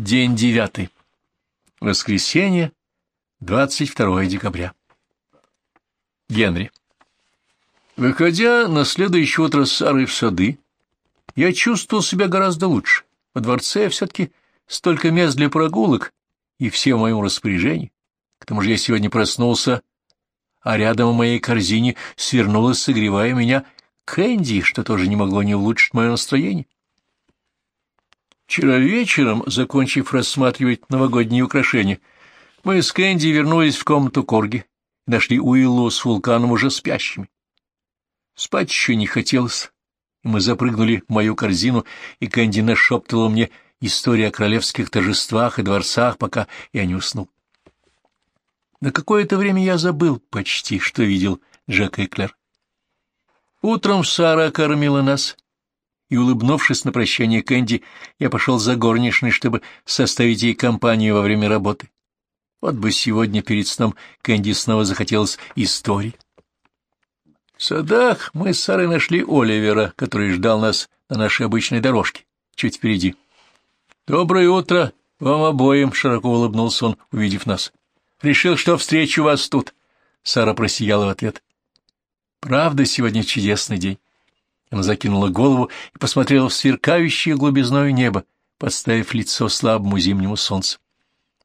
День девятый. Воскресенье, 22 декабря. Генри. Выходя на следующее утро с Сарой в сады, я чувствовал себя гораздо лучше. Во дворце все-таки столько мест для прогулок, и все в моем распоряжении. К тому же я сегодня проснулся, а рядом в моей корзине свернулась, согревая меня, Кэнди, что тоже не могло не улучшить мое настроение. Вчера вечером, закончив рассматривать новогодние украшения, мы с Кэнди вернулись в комнату Корги и нашли Уиллу с вулканом уже спящими. Спать еще не хотелось, мы запрыгнули в мою корзину, и Кэнди нашептывала мне историю о королевских торжествах и дворцах, пока я не уснул. На какое-то время я забыл почти, что видел Джека и Клэр. Утром Сара кормила нас, и, улыбнувшись на прощание Кэнди, я пошел за горничной, чтобы составить ей компанию во время работы. Вот бы сегодня перед сном Кэнди снова захотелось истории. В садах мы с Сарой нашли Оливера, который ждал нас на нашей обычной дорожке, чуть впереди. «Доброе утро вам обоим!» — широко улыбнулся он, увидев нас. «Решил, что встречу вас тут!» Сара просияла в ответ. «Правда, сегодня чудесный день!» Она закинула голову и посмотрела в сверкающее глубизное небо, подставив лицо слабому зимнему солнцу.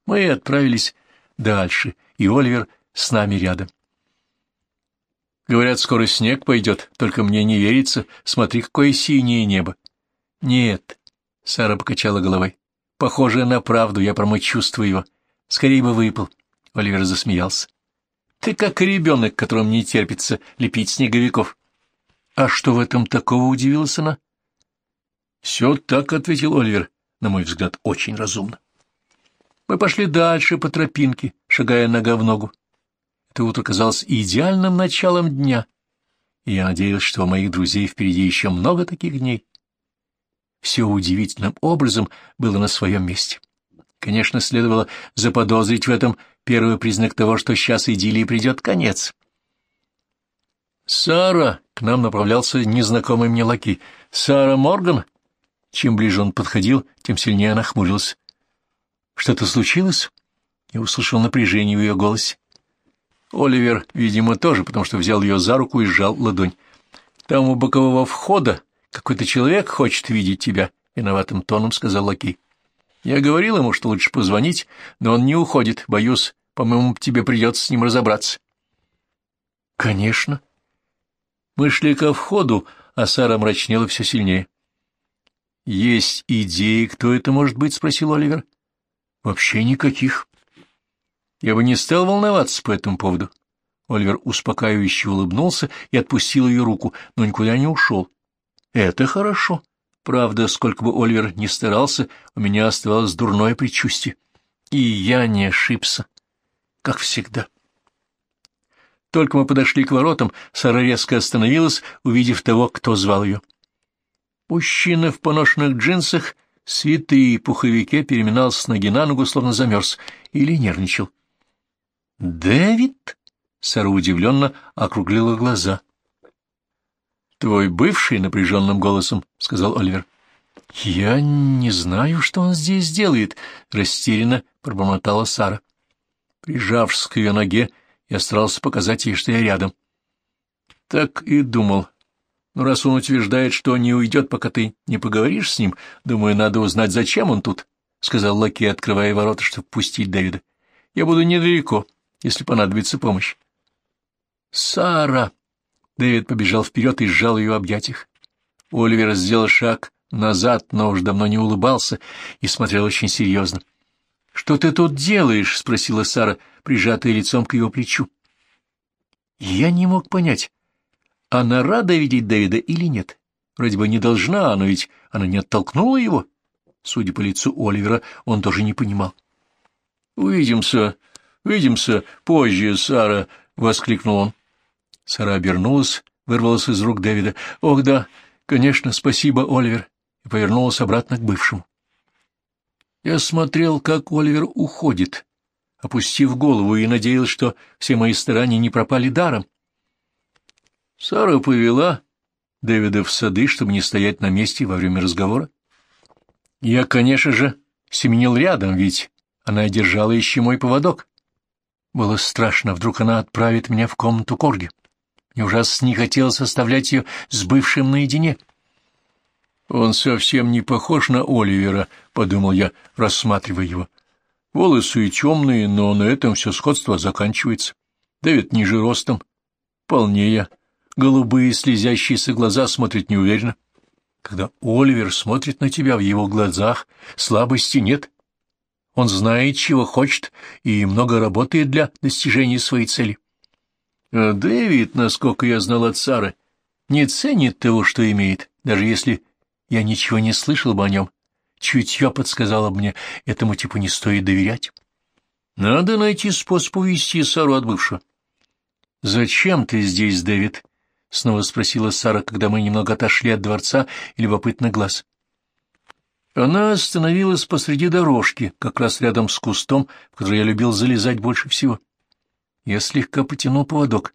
Мы отправились дальше, и Оливер с нами рядом. Говорят, скоро снег пойдет, только мне не верится. Смотри, какое синее небо. Нет, — Сара покачала головой. Похоже на правду, я прямо чувствую его. Скорее бы выпал. Оливер засмеялся. Ты как ребенок, которому не терпится лепить снеговиков. «А что в этом такого?» — удивилась она. «Все так», — ответил Оливер, на мой взгляд, очень разумно. Мы пошли дальше по тропинке, шагая нога в ногу. Это утро казалось идеальным началом дня, и я надеялся, что у моих друзей впереди еще много таких дней. Все удивительным образом было на своем месте. Конечно, следовало заподозрить в этом первый признак того, что сейчас идиллии придет конец. «Сара!» — к нам направлялся незнакомый мне лаки. «Сара Морган?» Чем ближе он подходил, тем сильнее она хмурилась. «Что-то случилось?» Я услышал напряжение в ее голосе. Оливер, видимо, тоже, потому что взял ее за руку и сжал ладонь. «Там у бокового входа какой-то человек хочет видеть тебя», — виноватым тоном сказал Лаки. «Я говорил ему, что лучше позвонить, но он не уходит. Боюсь, по-моему, тебе придется с ним разобраться». «Конечно», мы шли ко входу, а Сара мрачнела все сильнее. — Есть идеи, кто это может быть? — спросил Оливер. — Вообще никаких. Я бы не стал волноваться по этому поводу. Оливер успокаивающе улыбнулся и отпустил ее руку, но никуда не ушел. — Это хорошо. Правда, сколько бы Оливер ни старался, у меня оставалось дурное предчувствие. И я не ошибся, как всегда. — только мы подошли к воротам, Сара резко остановилась, увидев того, кто звал ее. Мужчина в поношенных джинсах, свиты и пуховике переминался с ноги на ногу, словно замерз, или нервничал. «Дэвид?» — Сара удивленно округлила глаза. «Твой бывший?» — напряженным голосом сказал Оливер. «Я не знаю, что он здесь делает», — растерянно пробормотала Сара. Прижавшись к ее ноге, — я старался показать ей, что я рядом. Так и думал. Но раз он утверждает, что не уйдет, пока ты не поговоришь с ним, думаю, надо узнать, зачем он тут, — сказал Лаки, открывая ворота, чтобы пустить Дэвида. Я буду недалеко, если понадобится помощь. Сара! Дэвид побежал вперед и сжал ее в объятиях. Оливер сделал шаг назад, но уж давно не улыбался и смотрел очень серьезно. — Что ты тут делаешь? — спросила Сара, прижатая лицом к его плечу. Я не мог понять, она рада видеть Дэвида или нет. Вроде бы не должна, но ведь она не оттолкнула его. Судя по лицу Оливера, он тоже не понимал. «Увидимся, увидимся позже, Сара!» — воскликнул он. Сара обернулась, вырвалась из рук Дэвида. «Ох, да, конечно, спасибо, Оливер!» и повернулась обратно к бывшему. Я смотрел, как Оливер уходит, опустив голову, и надеялся, что все мои старания не пропали даром. Сара повела Дэвида в сады, чтобы не стоять на месте во время разговора. Я, конечно же, семенил рядом, ведь она держала еще мой поводок. Было страшно, вдруг она отправит меня в комнату Корги. Мне ужасно не хотелось оставлять ее с бывшим наедине. «Он совсем не похож на Оливера», — подумал я, рассматривая его. «Волосы темные, но на этом все сходство заканчивается. Дэвид ниже ростом, полнее, голубые слезящиеся глаза смотрят неуверенно. Когда Оливер смотрит на тебя, в его глазах слабости нет. Он знает, чего хочет, и много работает для достижения своей цели. А Дэвид, насколько я знал от Сары, не ценит того, что имеет, даже если я ничего не слышал бы о нем. Чутье подсказало мне, этому типу не стоит доверять. Надо найти способ увести Сару от бывшего. — Зачем ты здесь, Дэвид? — снова спросила Сара, когда мы немного отошли от дворца и любопытно глаз. Она остановилась посреди дорожки, как раз рядом с кустом, в который я любил залезать больше всего. Я слегка потянул поводок,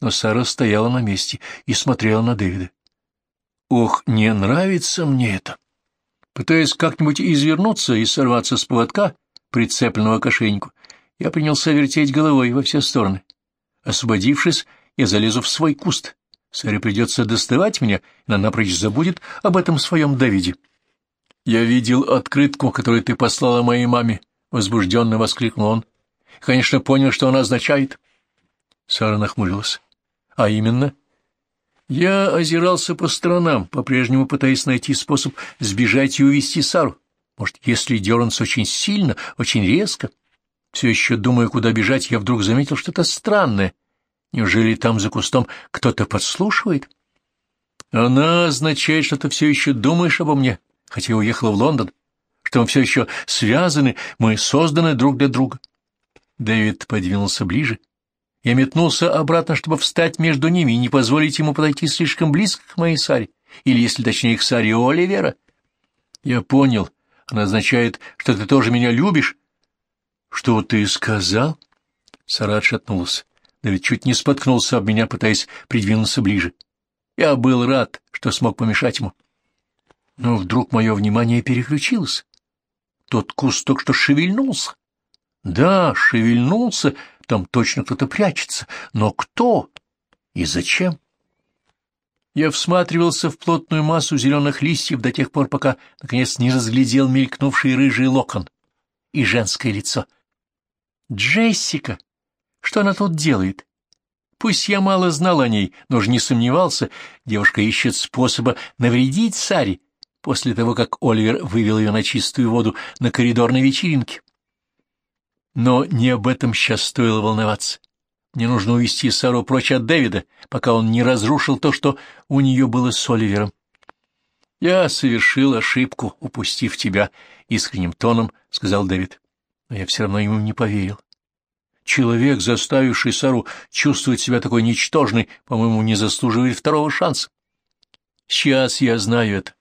но Сара стояла на месте и смотрела на Дэвида. Ох, не нравится мне это. Пытаясь как-нибудь извернуться и сорваться с поводка, прицепленного к ошейнику, я принялся вертеть головой во все стороны. Освободившись, я залезу в свой куст. Саре придется доставать меня, и она напрочь забудет об этом своем Давиде. — Я видел открытку, которую ты послала моей маме, — возбужденно воскликнул он. Конечно, понял, что она означает. Сара нахмурилась. А именно? Я озирался по сторонам, по-прежнему пытаясь найти способ сбежать и увести Сару. Может, если дернуться очень сильно, очень резко? Все еще думая, куда бежать, я вдруг заметил что-то странное. Неужели там за кустом кто-то подслушивает? Она означает, что ты все еще думаешь обо мне, хотя уехала в Лондон, что мы все еще связаны, мы созданы друг для друга. Дэвид подвинулся ближе. Я метнулся обратно, чтобы встать между ними и не позволить ему подойти слишком близко к моей Саре, или, если точнее, к Саре Оливера. Я понял. Она означает, что ты тоже меня любишь. Что ты сказал? Сара отшатнулась. Дэвид чуть не споткнулся об меня, пытаясь придвинуться ближе. Я был рад, что смог помешать ему. Но вдруг мое внимание переключилось. Тот куст только что шевельнулся. Да, шевельнулся, там точно кто-то прячется. Но кто и зачем? Я всматривался в плотную массу зеленых листьев до тех пор, пока, наконец, не разглядел мелькнувший рыжий локон и женское лицо. Джессика! Что она тут делает? Пусть я мало знал о ней, но же не сомневался, девушка ищет способа навредить Саре после того, как Оливер вывел ее на чистую воду на коридорной вечеринке. Но не об этом сейчас стоило волноваться. Мне нужно увести Сару прочь от Дэвида, пока он не разрушил то, что у нее было с Оливером. «Я совершил ошибку, упустив тебя», — искренним тоном сказал Дэвид. Но я все равно ему не поверил. Человек, заставивший Сару чувствовать себя такой ничтожной, по-моему, не заслуживает второго шанса. Сейчас я знаю это.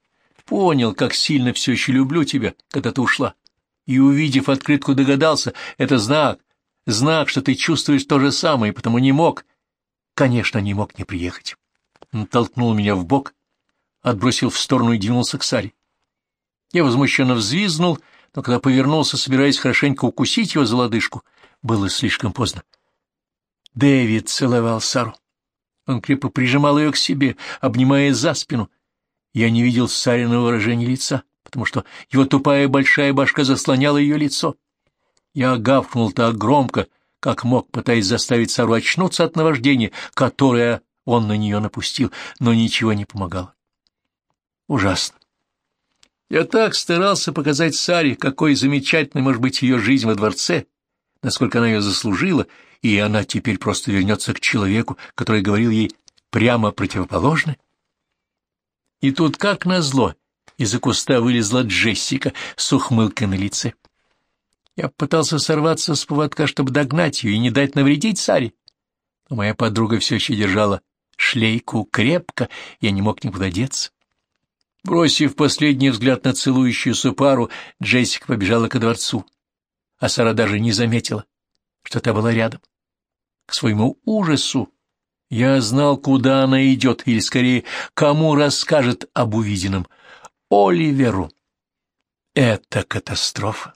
Понял, как сильно все еще люблю тебя, когда ты ушла и, увидев открытку, догадался, это знак, знак, что ты чувствуешь то же самое, и потому не мог, конечно, не мог не приехать. Он толкнул меня в бок, отбросил в сторону и двинулся к Саре. Я возмущенно взвизгнул, но когда повернулся, собираясь хорошенько укусить его за лодыжку, было слишком поздно. Дэвид целовал Сару. Он крепко прижимал ее к себе, обнимая за спину. Я не видел Сариного выражения лица потому что его тупая большая башка заслоняла ее лицо. Я гавкнул так громко, как мог, пытаясь заставить Сару очнуться от наваждения, которое он на нее напустил, но ничего не помогало. Ужасно. Я так старался показать Саре, какой замечательной может быть ее жизнь во дворце, насколько она ее заслужила, и она теперь просто вернется к человеку, который говорил ей прямо противоположное. И тут, как назло, из-за куста вылезла Джессика с ухмылкой на лице. Я пытался сорваться с поводка, чтобы догнать ее и не дать навредить Саре. Но моя подруга все еще держала шлейку крепко, я не мог никуда деться. Бросив последний взгляд на целующуюся пару, Джессика побежала ко дворцу, а Сара даже не заметила, что та была рядом. К своему ужасу я знал, куда она идет, или, скорее, кому расскажет об увиденном — Оливеру. это катастрофа.